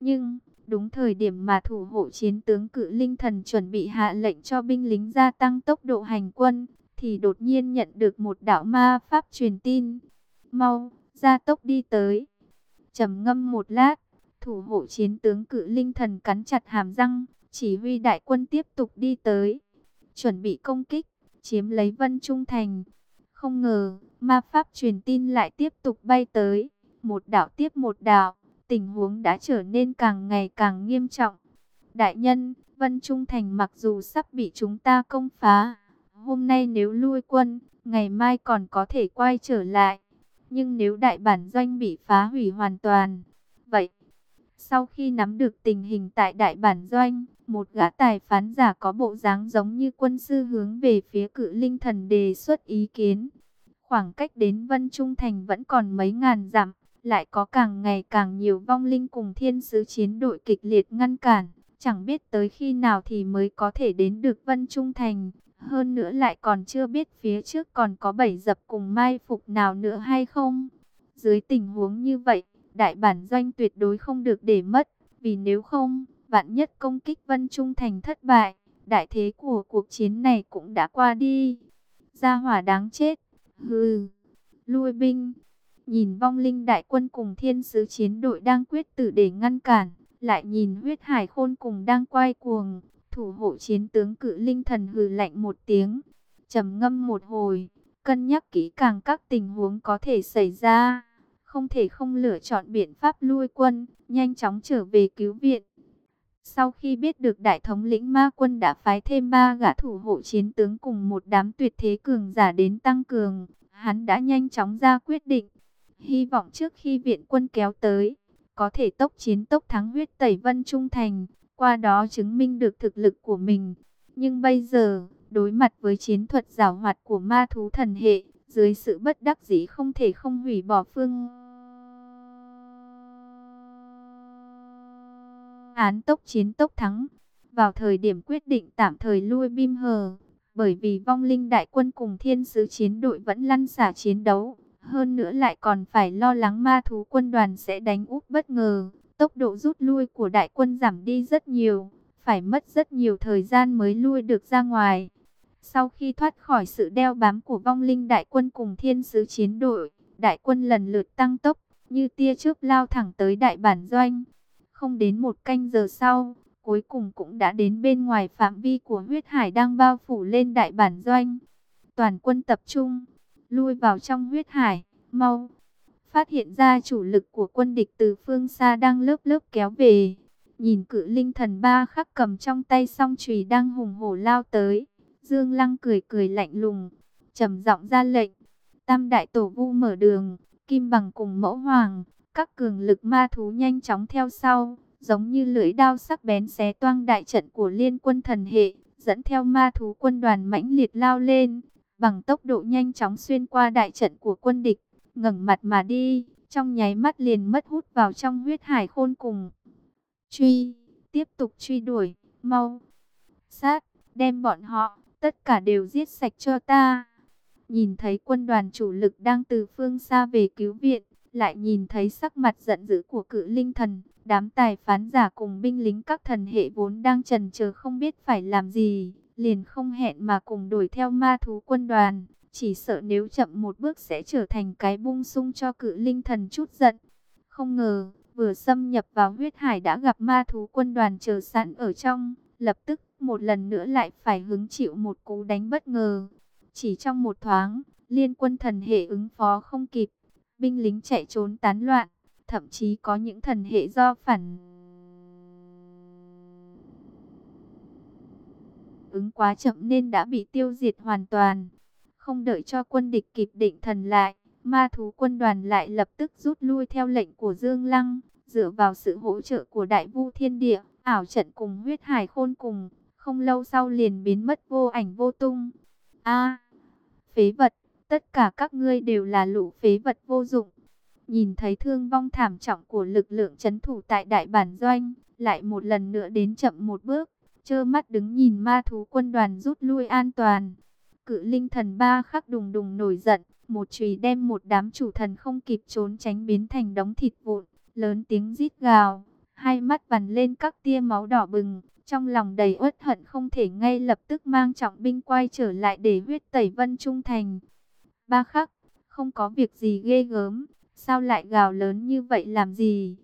Nhưng, đúng thời điểm mà thủ hộ chiến tướng cự linh thần chuẩn bị hạ lệnh cho binh lính gia tăng tốc độ hành quân, thì đột nhiên nhận được một đạo ma pháp truyền tin. Mau, gia tốc đi tới. trầm ngâm một lát, thủ hộ chiến tướng cự linh thần cắn chặt hàm răng, chỉ huy đại quân tiếp tục đi tới. Chuẩn bị công kích, chiếm lấy Vân Trung Thành. Không ngờ, ma pháp truyền tin lại tiếp tục bay tới. Một đạo tiếp một đạo, tình huống đã trở nên càng ngày càng nghiêm trọng. Đại nhân, Vân Trung Thành mặc dù sắp bị chúng ta công phá, hôm nay nếu lui quân, ngày mai còn có thể quay trở lại. Nhưng nếu đại bản doanh bị phá hủy hoàn toàn, vậy, sau khi nắm được tình hình tại đại bản doanh, một gã tài phán giả có bộ dáng giống như quân sư hướng về phía cự linh thần đề xuất ý kiến. Khoảng cách đến Vân Trung Thành vẫn còn mấy ngàn dặm, lại có càng ngày càng nhiều vong linh cùng thiên sứ chiến đội kịch liệt ngăn cản. Chẳng biết tới khi nào thì mới có thể đến được Vân Trung Thành. Hơn nữa lại còn chưa biết phía trước còn có bảy dập cùng mai phục nào nữa hay không. Dưới tình huống như vậy, đại bản doanh tuyệt đối không được để mất. Vì nếu không, vạn nhất công kích Vân Trung Thành thất bại, đại thế của cuộc chiến này cũng đã qua đi. Gia hỏa đáng chết. Hừ, lui binh. Nhìn vong linh đại quân cùng thiên sứ chiến đội đang quyết tử để ngăn cản. Lại nhìn huyết hải khôn cùng đang quay cuồng. Thủ hộ chiến tướng cự linh thần hừ lạnh một tiếng. trầm ngâm một hồi. Cân nhắc kỹ càng các tình huống có thể xảy ra. Không thể không lựa chọn biện pháp lui quân. Nhanh chóng trở về cứu viện. Sau khi biết được đại thống lĩnh ma quân đã phái thêm ba gã thủ hộ chiến tướng cùng một đám tuyệt thế cường giả đến tăng cường, hắn đã nhanh chóng ra quyết định. Hy vọng trước khi viện quân kéo tới, có thể tốc chiến tốc thắng huyết tẩy vân trung thành, qua đó chứng minh được thực lực của mình. Nhưng bây giờ, đối mặt với chiến thuật giảo hoạt của ma thú thần hệ, dưới sự bất đắc dĩ không thể không hủy bỏ phương án tốc chiến tốc thắng. Vào thời điểm quyết định tạm thời lui bim hờ, bởi vì vong linh đại quân cùng thiên sứ chiến đội vẫn lăn xả chiến đấu. Hơn nữa lại còn phải lo lắng ma thú quân đoàn sẽ đánh úp bất ngờ. Tốc độ rút lui của đại quân giảm đi rất nhiều, phải mất rất nhiều thời gian mới lui được ra ngoài. Sau khi thoát khỏi sự đeo bám của vong linh đại quân cùng thiên sứ chiến đội, đại quân lần lượt tăng tốc, như tia chớp lao thẳng tới đại bản doanh. Không đến một canh giờ sau, cuối cùng cũng đã đến bên ngoài phạm vi của huyết hải đang bao phủ lên đại bản doanh. Toàn quân tập trung, lui vào trong huyết hải, mau. Phát hiện ra chủ lực của quân địch từ phương xa đang lớp lớp kéo về. Nhìn cự linh thần ba khắc cầm trong tay song chùy đang hùng hổ lao tới. Dương Lăng cười cười lạnh lùng, trầm giọng ra lệnh. Tam đại tổ vu mở đường, kim bằng cùng mẫu hoàng, các cường lực ma thú nhanh chóng theo sau, giống như lưỡi đao sắc bén xé toang đại trận của liên quân thần hệ, dẫn theo ma thú quân đoàn mãnh liệt lao lên, bằng tốc độ nhanh chóng xuyên qua đại trận của quân địch, ngẩng mặt mà đi, trong nháy mắt liền mất hút vào trong huyết hải khôn cùng. Truy, tiếp tục truy đuổi, mau, sát, đem bọn họ, tất cả đều giết sạch cho ta. Nhìn thấy quân đoàn chủ lực đang từ phương xa về cứu viện, lại nhìn thấy sắc mặt giận dữ của cự linh thần, đám tài phán giả cùng binh lính các thần hệ vốn đang trần chờ không biết phải làm gì, liền không hẹn mà cùng đuổi theo ma thú quân đoàn, chỉ sợ nếu chậm một bước sẽ trở thành cái bung sung cho cự linh thần chút giận. Không ngờ, vừa xâm nhập vào huyết hải đã gặp ma thú quân đoàn chờ sẵn ở trong, lập tức một lần nữa lại phải hứng chịu một cú đánh bất ngờ. Chỉ trong một thoáng, liên quân thần hệ ứng phó không kịp, binh lính chạy trốn tán loạn, thậm chí có những thần hệ do phản ứng quá chậm nên đã bị tiêu diệt hoàn toàn. Không đợi cho quân địch kịp định thần lại, ma thú quân đoàn lại lập tức rút lui theo lệnh của Dương Lăng, dựa vào sự hỗ trợ của đại vu thiên địa, ảo trận cùng huyết hải khôn cùng, không lâu sau liền biến mất vô ảnh vô tung. A, phế vật, Tất cả các ngươi đều là lũ phế vật vô dụng. Nhìn thấy thương vong thảm trọng của lực lượng chấn thủ tại đại bản doanh, lại một lần nữa đến chậm một bước, trơ mắt đứng nhìn ma thú quân đoàn rút lui an toàn. Cự linh thần ba khắc đùng đùng nổi giận, một chùy đem một đám chủ thần không kịp trốn tránh biến thành đống thịt vụn, lớn tiếng rít gào, hai mắt vằn lên các tia máu đỏ bừng, trong lòng đầy uất hận không thể ngay lập tức mang trọng binh quay trở lại để huyết tẩy Vân Trung Thành. Ba khắc, không có việc gì ghê gớm, sao lại gào lớn như vậy làm gì?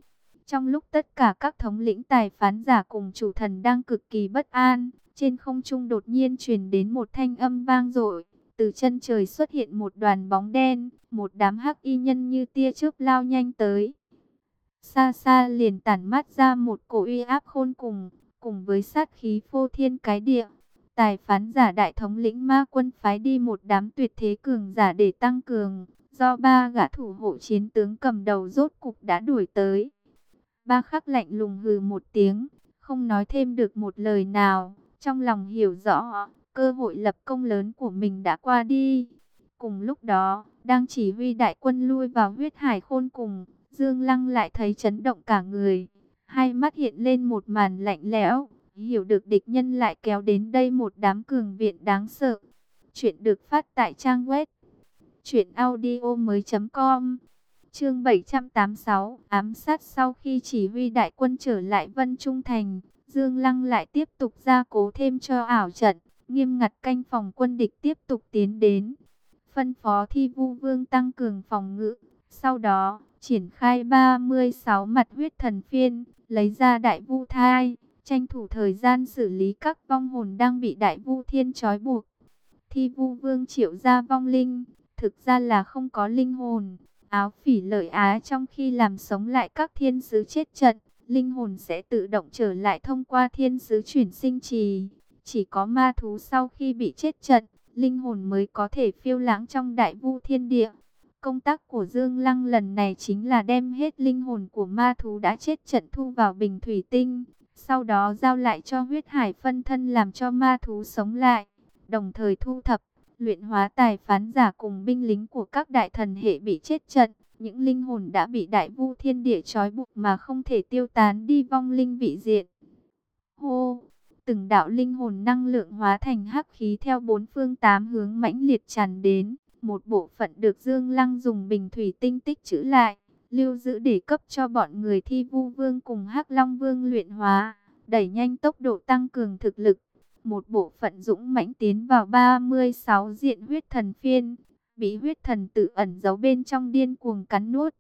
Trong lúc tất cả các thống lĩnh tài phán giả cùng chủ thần đang cực kỳ bất an, trên không trung đột nhiên truyền đến một thanh âm vang dội, từ chân trời xuất hiện một đoàn bóng đen, một đám hắc y nhân như tia chớp lao nhanh tới. Xa xa liền tản mát ra một cổ uy áp khôn cùng, cùng với sát khí phô thiên cái địa. Tài phán giả đại thống lĩnh ma quân phái đi một đám tuyệt thế cường giả để tăng cường, do ba gã thủ hộ chiến tướng cầm đầu rốt cục đã đuổi tới. Ba khắc lạnh lùng hừ một tiếng, không nói thêm được một lời nào, trong lòng hiểu rõ, cơ hội lập công lớn của mình đã qua đi. Cùng lúc đó, đang chỉ huy đại quân lui vào huyết hải khôn cùng, Dương Lăng lại thấy chấn động cả người. Hai mắt hiện lên một màn lạnh lẽo, hiểu được địch nhân lại kéo đến đây một đám cường viện đáng sợ. Chuyện được phát tại trang web truyệnaudiomoi.com. Chương 786, ám sát sau khi chỉ huy đại quân trở lại Vân Trung thành, Dương Lăng lại tiếp tục gia cố thêm cho ảo trận, nghiêm ngặt canh phòng quân địch tiếp tục tiến đến. Phân phó Thi Vu Vương tăng cường phòng ngự, sau đó triển khai 36 mặt huyết thần phiên, lấy ra đại vu thai, tranh thủ thời gian xử lý các vong hồn đang bị đại vu thiên trói buộc. Thi vu vương triệu ra vong linh, thực ra là không có linh hồn. Áo phỉ lợi á trong khi làm sống lại các thiên sứ chết trận, linh hồn sẽ tự động trở lại thông qua thiên sứ chuyển sinh trì. Chỉ có ma thú sau khi bị chết trận, linh hồn mới có thể phiêu lãng trong đại vu thiên địa. Công tác của Dương Lăng lần này chính là đem hết linh hồn của ma thú đã chết trận thu vào bình thủy tinh, sau đó giao lại cho huyết hải phân thân làm cho ma thú sống lại, đồng thời thu thập, luyện hóa tài phán giả cùng binh lính của các đại thần hệ bị chết trận. Những linh hồn đã bị đại vu thiên địa trói buộc mà không thể tiêu tán đi vong linh vị diện. Hô! Từng đạo linh hồn năng lượng hóa thành hắc khí theo bốn phương tám hướng mãnh liệt tràn đến một bộ phận được Dương Lăng dùng bình thủy tinh tích trữ lại, lưu giữ để cấp cho bọn người thi vu vương cùng hắc Long Vương luyện hóa, đẩy nhanh tốc độ tăng cường thực lực. Một bộ phận dũng mãnh tiến vào 36 diện huyết thần phiên, bị huyết thần tự ẩn giấu bên trong điên cuồng cắn nuốt.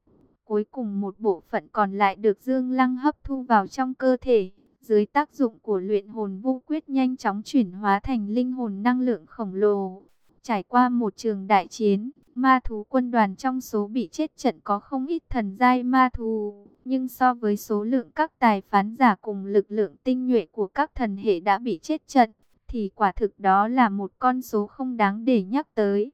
Cuối cùng một bộ phận còn lại được Dương Lăng hấp thu vào trong cơ thể, dưới tác dụng của luyện hồn vô quyết nhanh chóng chuyển hóa thành linh hồn năng lượng khổng lồ. Trải qua một trường đại chiến, ma thú quân đoàn trong số bị chết trận có không ít thần giai ma thú. Nhưng so với số lượng các tài phán giả cùng lực lượng tinh nhuệ của các thần hệ đã bị chết trận, thì quả thực đó là một con số không đáng để nhắc tới.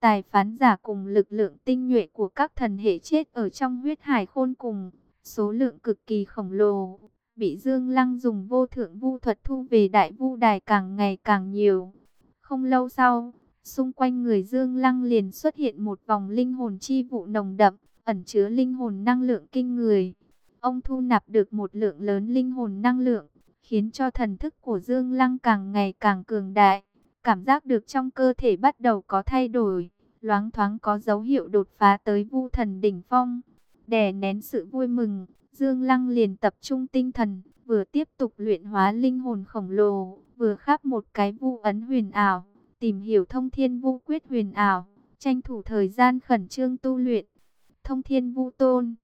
Tài phán giả cùng lực lượng tinh nhuệ của các thần hệ chết ở trong huyết hải khôn cùng, số lượng cực kỳ khổng lồ, bị Dương Lăng dùng vô thượng vu thuật thu về đại vu đài càng ngày càng nhiều. Không lâu sau, Xung quanh người Dương Lăng liền xuất hiện một vòng linh hồn chi vụ nồng đậm, ẩn chứa linh hồn năng lượng kinh người. Ông thu nạp được một lượng lớn linh hồn năng lượng, khiến cho thần thức của Dương Lăng càng ngày càng cường đại. Cảm giác được trong cơ thể bắt đầu có thay đổi, loáng thoáng có dấu hiệu đột phá tới vu thần đỉnh phong. Đè nén sự vui mừng, Dương Lăng liền tập trung tinh thần, vừa tiếp tục luyện hóa linh hồn khổng lồ, vừa khắp một cái vu ấn huyền ảo tìm hiểu thông thiên vu quyết huyền ảo, tranh thủ thời gian khẩn trương tu luyện. Thông thiên vu tôn,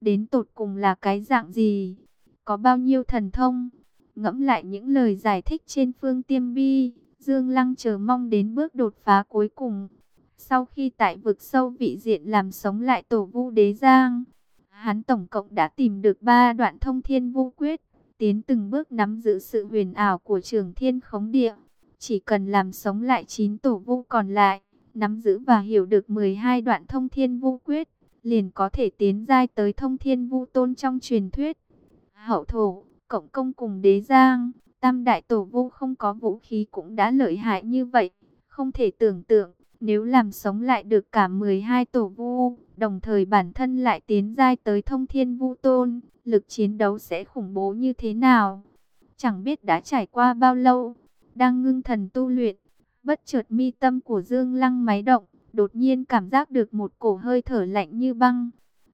đến tột cùng là cái dạng gì? Có bao nhiêu thần thông? Ngẫm lại những lời giải thích trên phương tiêm bi, Dương Lăng chờ mong đến bước đột phá cuối cùng. Sau khi tại vực sâu vị diện làm sống lại tổ vu đế giang, hắn tổng cộng đã tìm được ba đoạn thông thiên vu quyết, tiến từng bước nắm giữ sự huyền ảo của trường thiên khống địa. Chỉ cần làm sống lại 9 tổ vu còn lại, nắm giữ và hiểu được 12 đoạn thông thiên vu quyết, liền có thể tiến giai tới thông thiên vu tôn trong truyền thuyết. Hậu thổ, cộng công cùng đế giang, tam đại tổ vu không có vũ khí cũng đã lợi hại như vậy. Không thể tưởng tượng, nếu làm sống lại được cả 12 tổ vu, đồng thời bản thân lại tiến giai tới thông thiên vu tôn, lực chiến đấu sẽ khủng bố như thế nào. Chẳng biết đã trải qua bao lâu, đang ngưng thần tu luyện, bất chợt mi tâm của Dương Lăng máy động, đột nhiên cảm giác được một cổ hơi thở lạnh như băng,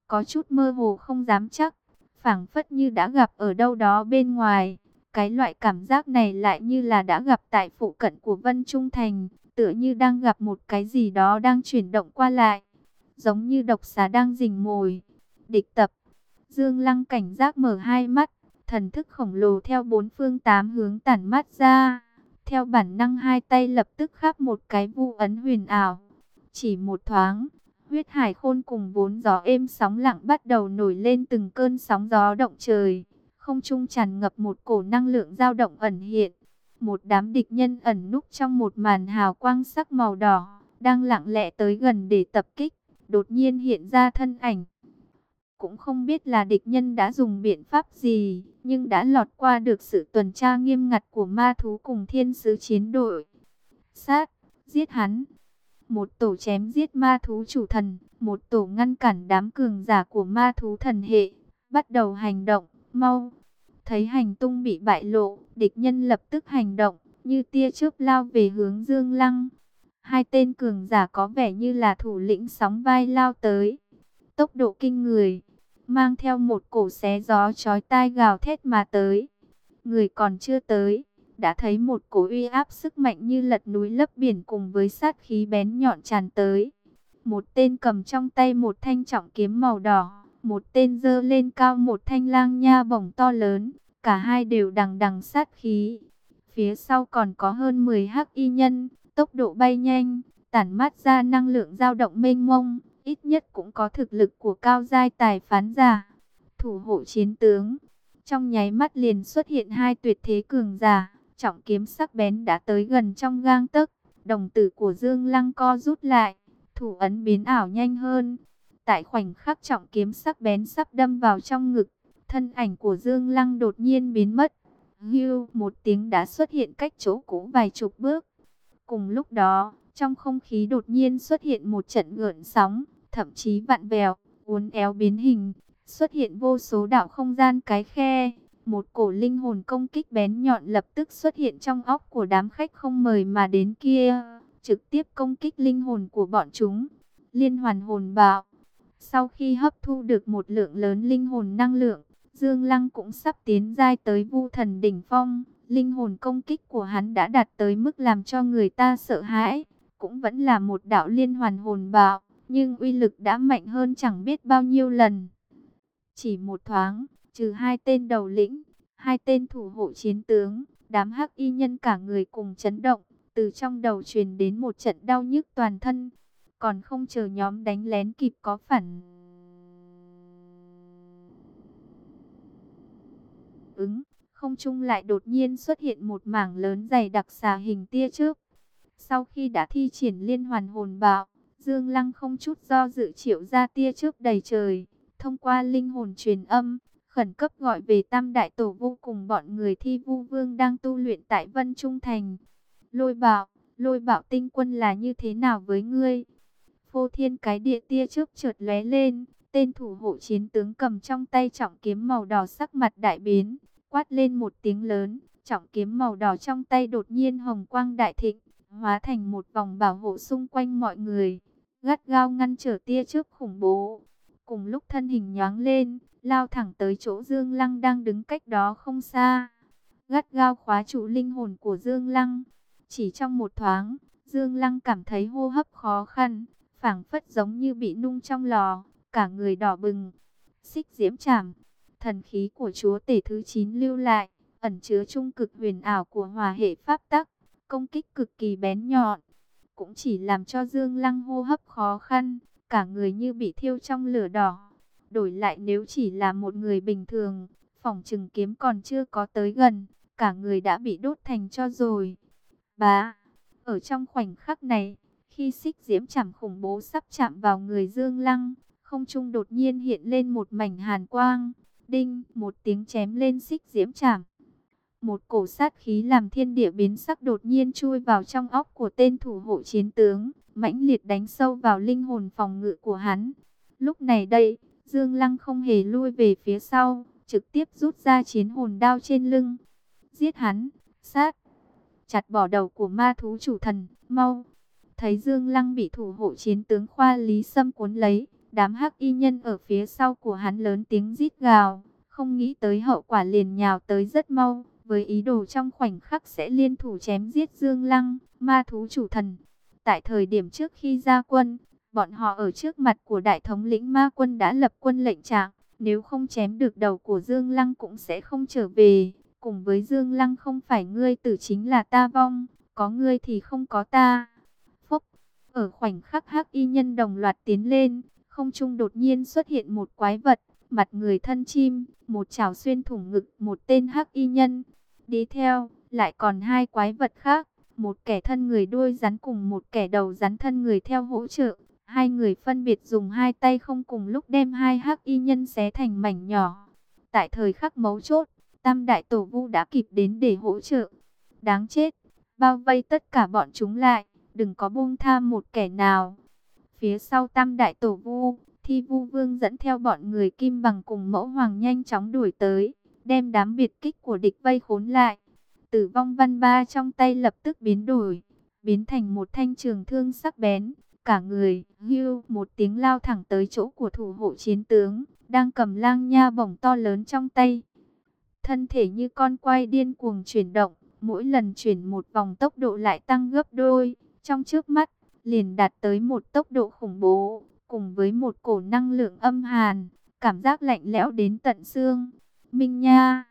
có chút mơ hồ không dám chắc, phảng phất như đã gặp ở đâu đó bên ngoài. Cái loại cảm giác này lại như là đã gặp tại phụ cận của Vân Trung Thành, tựa như đang gặp một cái gì đó đang chuyển động qua lại, giống như độc xá đang rình mồi. Địch tập, Dương Lăng cảnh giác mở hai mắt, thần thức khổng lồ theo bốn phương tám hướng tản mắt ra. Theo bản năng hai tay lập tức khắp một cái vu ấn huyền ảo. Chỉ một thoáng, huyết hải khôn cùng vốn gió êm sóng lặng bắt đầu nổi lên từng cơn sóng gió động trời. Không trung tràn ngập một cổ năng lượng dao động ẩn hiện. Một đám địch nhân ẩn núp trong một màn hào quang sắc màu đỏ, đang lặng lẽ tới gần để tập kích. Đột nhiên hiện ra thân ảnh. Cũng không biết là địch nhân đã dùng biện pháp gì, nhưng đã lọt qua được sự tuần tra nghiêm ngặt của ma thú cùng thiên sứ chiến đội. Sát, giết hắn. Một tổ chém giết ma thú chủ thần, một tổ ngăn cản đám cường giả của ma thú thần hệ, bắt đầu hành động, mau. Thấy hành tung bị bại lộ, địch nhân lập tức hành động, như tia chớp lao về hướng Dương Lăng. Hai tên cường giả có vẻ như là thủ lĩnh sóng vai lao tới. Tốc độ kinh người, mang theo một cổ xé gió chói tai gào thét mà tới. Người còn chưa tới, đã thấy một cổ uy áp sức mạnh như lật núi lấp biển cùng với sát khí bén nhọn tràn tới. Một tên cầm trong tay một thanh trọng kiếm màu đỏ, một tên dơ lên cao một thanh lang nha bổng to lớn, cả hai đều đằng đằng sát khí. Phía sau còn có hơn 10 hắc y nhân, tốc độ bay nhanh, tản mát ra năng lượng dao động mênh mông, ít nhất cũng có thực lực của cao giai tài phán giả. Thủ hộ chiến tướng, trong nháy mắt liền xuất hiện hai tuyệt thế cường giả, trọng kiếm sắc bén đã tới gần trong gang tấc, đồng tử của Dương Lăng co rút lại, thủ ấn biến ảo nhanh hơn. Tại khoảnh khắc trọng kiếm sắc bén sắp đâm vào trong ngực, thân ảnh của Dương Lăng đột nhiên biến mất. Hưu, một tiếng đã xuất hiện cách chỗ cũ vài chục bước. Cùng lúc đó, trong không khí đột nhiên xuất hiện một trận gợn sóng, thậm chí vặn vẹo, uốn éo biến hình, xuất hiện vô số đạo không gian cái khe. Một cổ linh hồn công kích bén nhọn lập tức xuất hiện trong óc của đám khách không mời mà đến kia, trực tiếp công kích linh hồn của bọn chúng. Liên hoàn hồn bạo. Sau khi hấp thu được một lượng lớn linh hồn năng lượng, Dương Lăng cũng sắp tiến giai tới vu thần đỉnh phong. Linh hồn công kích của hắn đã đạt tới mức làm cho người ta sợ hãi. Cũng vẫn là một đạo liên hoàn hồn bạo, nhưng uy lực đã mạnh hơn chẳng biết bao nhiêu lần. Chỉ một thoáng, trừ hai tên đầu lĩnh, hai tên thủ hộ chiến tướng, đám hắc y nhân cả người cùng chấn động, từ trong đầu truyền đến một trận đau nhức toàn thân, còn không chờ nhóm đánh lén kịp có phản ứng, không trung lại đột nhiên xuất hiện một mảng lớn dày đặc xà hình tia trước. Sau khi đã thi triển liên hoàn hồn bạo, Dương Lăng không chút do dự triệu ra tia trước đầy trời, thông qua linh hồn truyền âm, khẩn cấp gọi về Tam Đại Tổ vô cùng bọn người thi vu vương đang tu luyện tại Vân Trung Thành. Lôi bảo, lôi bảo tinh quân là như thế nào với ngươi? Phô thiên cái địa tia trước chợt lóe lên, tên thủ hộ chiến tướng cầm trong tay trọng kiếm màu đỏ sắc mặt đại biến, quát lên một tiếng lớn, trọng kiếm màu đỏ trong tay đột nhiên hồng quang đại thịnh, hóa thành một vòng bảo hộ xung quanh mọi người, gắt gao ngăn trở tia trước khủng bố. Cùng lúc thân hình nhoáng lên, lao thẳng tới chỗ Dương Lăng đang đứng cách đó không xa. Gắt gao khóa trụ linh hồn của Dương Lăng. Chỉ trong một thoáng, Dương Lăng cảm thấy hô hấp khó khăn, phảng phất giống như bị nung trong lò, cả người đỏ bừng. Xích diễm chảm, thần khí của chúa tể thứ 9 lưu lại, ẩn chứa trung cực huyền ảo của hòa hệ pháp tắc, công kích cực kỳ bén nhọn. Cũng chỉ làm cho Dương Lăng hô hấp khó khăn, cả người như bị thiêu trong lửa đỏ. Đổi lại nếu chỉ là một người bình thường, phòng trừng kiếm còn chưa có tới gần, cả người đã bị đốt thành cho rồi. Bá, ở trong khoảnh khắc này, khi xích diễm chảm khủng bố sắp chạm vào người Dương Lăng, không trung đột nhiên hiện lên một mảnh hàn quang. Đinh, một tiếng chém lên xích diễm chảm. Một cổ sát khí làm thiên địa biến sắc đột nhiên chui vào trong óc của tên thủ hộ chiến tướng, mãnh liệt đánh sâu vào linh hồn phòng ngự của hắn. Lúc này đây, Dương Lăng không hề lui về phía sau, trực tiếp rút ra chiến hồn đao trên lưng. Giết hắn, sát, chặt bỏ đầu của ma thú chủ thần, mau. Thấy Dương Lăng bị thủ hộ chiến tướng khoa Lý Sâm cuốn lấy, đám hắc y nhân ở phía sau của hắn lớn tiếng rít gào, không nghĩ tới hậu quả liền nhào tới rất mau, với ý đồ trong khoảnh khắc sẽ liên thủ chém giết Dương Lăng, ma thú chủ thần. Tại thời điểm trước khi ra quân, bọn họ ở trước mặt của đại thống lĩnh ma quân đã lập quân lệnh trạng, nếu không chém được đầu của Dương Lăng cũng sẽ không trở về. Cùng với Dương Lăng không phải ngươi tử chính là ta vong, có ngươi thì không có ta. Phúc, ở khoảnh khắc hắc y nhân đồng loạt tiến lên, không trung đột nhiên xuất hiện một quái vật, mặt người thân chim, một chảo xuyên thủng ngực một tên hắc y nhân. Đi theo, lại còn hai quái vật khác, một kẻ thân người đuôi rắn cùng một kẻ đầu rắn thân người theo hỗ trợ. Hai người phân biệt dùng hai tay không cùng lúc đem hai hắc y nhân xé thành mảnh nhỏ. Tại thời khắc mấu chốt, Tam Đại Tổ Vu đã kịp đến để hỗ trợ. Đáng chết, bao vây tất cả bọn chúng lại, đừng có buông tha một kẻ nào. Phía sau Tam Đại Tổ Vu, Thi Vu Vương dẫn theo bọn người Kim Bằng cùng Mẫu Hoàng nhanh chóng đuổi tới, đem đám biệt kích của địch vây khốn lại. Tử vong văn ba trong tay lập tức biến đổi, biến thành một thanh trường thương sắc bén. Cả người, hưu, một tiếng lao thẳng tới chỗ của thủ hộ chiến tướng, đang cầm lang nha bổng to lớn trong tay. Thân thể như con quay điên cuồng chuyển động, mỗi lần chuyển một vòng tốc độ lại tăng gấp đôi. Trong trước mắt, liền đạt tới một tốc độ khủng bố, cùng với một cổ năng lượng âm hàn, cảm giác lạnh lẽo đến tận xương. Minh Nha,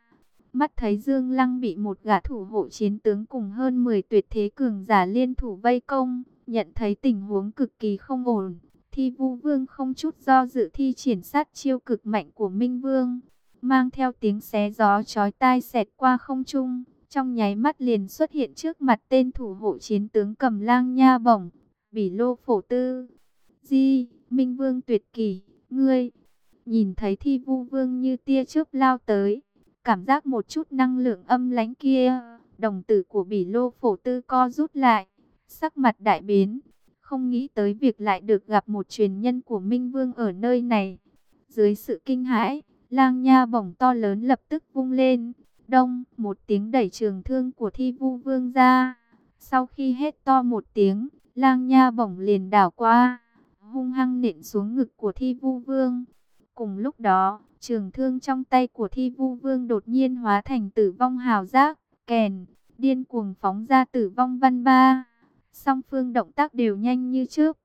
mắt thấy Dương Lăng bị một gã thủ hộ chiến tướng cùng hơn 10 tuyệt thế cường giả liên thủ vây công, nhận thấy tình huống cực kỳ không ổn. Thi Vu Vương không chút do dự thi triển sát chiêu cực mạnh của Minh Vương, mang theo tiếng xé gió chói tai xẹt qua không trung, trong nháy mắt liền xuất hiện trước mặt tên thủ hộ chiến tướng cầm lang nha bổng, bỉ lô phổ tư. Di, Minh Vương tuyệt kỳ, ngươi, nhìn thấy thi vu vương như tia chớp lao tới, cảm giác một chút năng lượng âm lãnh kia, đồng tử của bỉ lô phổ tư co rút lại, sắc mặt đại biến, không nghĩ tới việc lại được gặp một truyền nhân của Minh Vương ở nơi này. Dưới sự kinh hãi, lang nha bổng to lớn lập tức vung lên, đông, một tiếng đẩy trường thương của thi vu vương ra. Sau khi hết to một tiếng, lang nha bổng liền đảo qua, hung hăng nện xuống ngực của thi vu vương. Cùng lúc đó, trường thương trong tay của thi vu vương đột nhiên hóa thành tử vong hào giác, kèn, điên cuồng phóng ra tử vong văn ba. Song phương động tác đều nhanh như trước.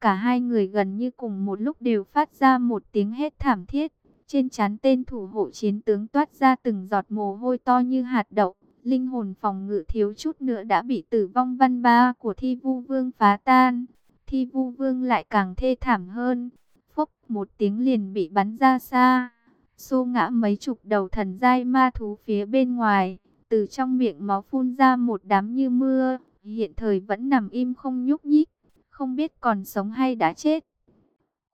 Cả hai người gần như cùng một lúc đều phát ra một tiếng hét thảm thiết. Trên trán tên thủ hộ chiến tướng toát ra từng giọt mồ hôi to như hạt đậu. Linh hồn phòng ngự thiếu chút nữa đã bị tử vong văn ba của thi vu vương phá tan. Thi vu vương lại càng thê thảm hơn. Phốc một tiếng liền bị bắn ra xa. Xô ngã mấy chục đầu thần giai ma thú phía bên ngoài. Từ trong miệng máu phun ra một đám như mưa. Hiện thời vẫn nằm im không nhúc nhích. Không biết còn sống hay đã chết.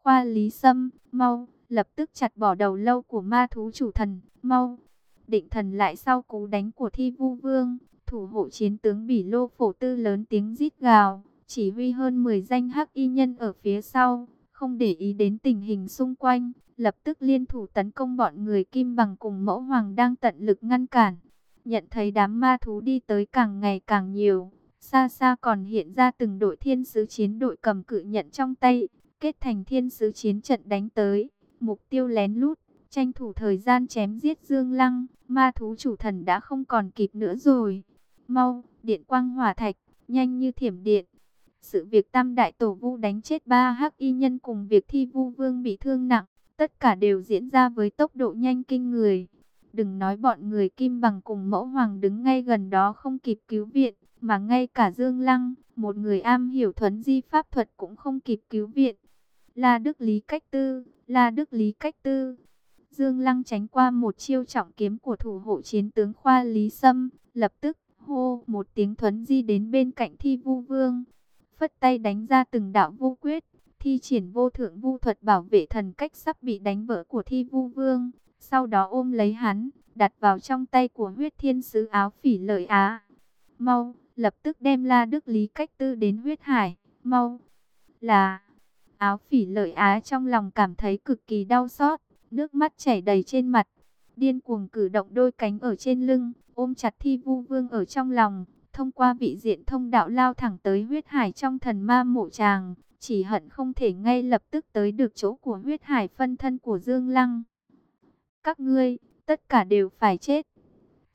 Khoa Lý Sâm, mau lập tức chặt bỏ đầu lâu của ma thú chủ thần, mau. Định thần lại sau cú đánh của thi vu vương, thủ hộ chiến tướng Bỉ Lô Phổ Tư lớn tiếng rít gào, chỉ huy hơn 10 danh hắc y nhân ở phía sau, không để ý đến tình hình xung quanh, lập tức liên thủ tấn công bọn người Kim Bằng cùng Mẫu Hoàng đang tận lực ngăn cản. Nhận thấy đám ma thú đi tới càng ngày càng nhiều, xa xa còn hiện ra từng đội thiên sứ chiến đội cầm cự nhận trong tay, kết thành thiên sứ chiến trận đánh tới. Mục tiêu lén lút, tranh thủ thời gian chém giết Dương Lăng, ma thú chủ thần đã không còn kịp nữa rồi. Mau, điện quang hỏa thạch, nhanh như thiểm điện. Sự việc tam đại tổ vu đánh chết ba hắc y nhân cùng việc thi vu vương bị thương nặng, tất cả đều diễn ra với tốc độ nhanh kinh người. Đừng nói bọn người kim bằng cùng mẫu hoàng đứng ngay gần đó không kịp cứu viện, mà ngay cả Dương Lăng, một người am hiểu thuấn di pháp thuật cũng không kịp cứu viện. La Đức Lý Cách Tư, La Đức Lý Cách Tư. Dương Lăng tránh qua một chiêu trọng kiếm của thủ hộ chiến tướng Khoa Lý Sâm, lập tức hô một tiếng thuấn di đến bên cạnh Thi Vu Vương, phất tay đánh ra từng đạo vô quyết, thi triển vô thượng vu thuật bảo vệ thần cách sắp bị đánh vỡ của Thi Vu Vương, sau đó ôm lấy hắn, đặt vào trong tay của huyết thiên sứ áo phỉ lợi á. Mau, lập tức đem La Đức Lý Cách Tư đến huyết hải, mau, là... Áo phỉ lợi á trong lòng cảm thấy cực kỳ đau xót, nước mắt chảy đầy trên mặt. Điên cuồng cử động đôi cánh ở trên lưng, ôm chặt thi vu vương ở trong lòng. Thông qua vị diện thông đạo lao thẳng tới huyết hải trong thần ma mộ tràng. Chỉ hận không thể ngay lập tức tới được chỗ của huyết hải phân thân của Dương Lăng. Các ngươi, tất cả đều phải chết.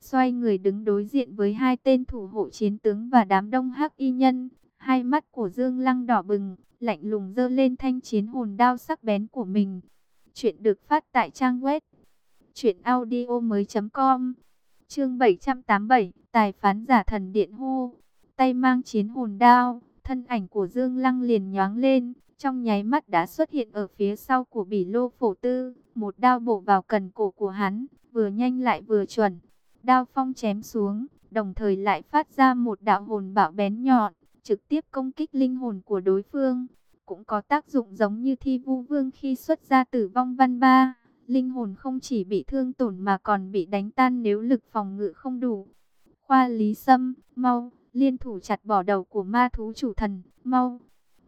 Xoay người đứng đối diện với hai tên thủ hộ chiến tướng và đám đông hắc y nhân. Hai mắt của Dương Lăng đỏ bừng, lạnh lùng dơ lên thanh chiến hồn đao sắc bén của mình. Chuyện được phát tại trang web truyệnaudiomoi.com. Chương 787, tài phán giả thần điện hô, tay mang chiến hồn đao, thân ảnh của Dương Lăng liền nhoáng lên, trong nháy mắt đã xuất hiện ở phía sau của Bỉ Lô Phổ Tư, một đao bổ vào cần cổ của hắn, vừa nhanh lại vừa chuẩn. Đao phong chém xuống, đồng thời lại phát ra một đạo hồn bảo bén nhọn, trực tiếp công kích linh hồn của đối phương. Cũng có tác dụng giống như thi vu vương khi xuất ra tử vong văn ba. Linh hồn không chỉ bị thương tổn mà còn bị đánh tan nếu lực phòng ngự không đủ. Khoa Lý Sâm, mau, liên thủ chặt bỏ đầu của ma thú chủ thần, mau.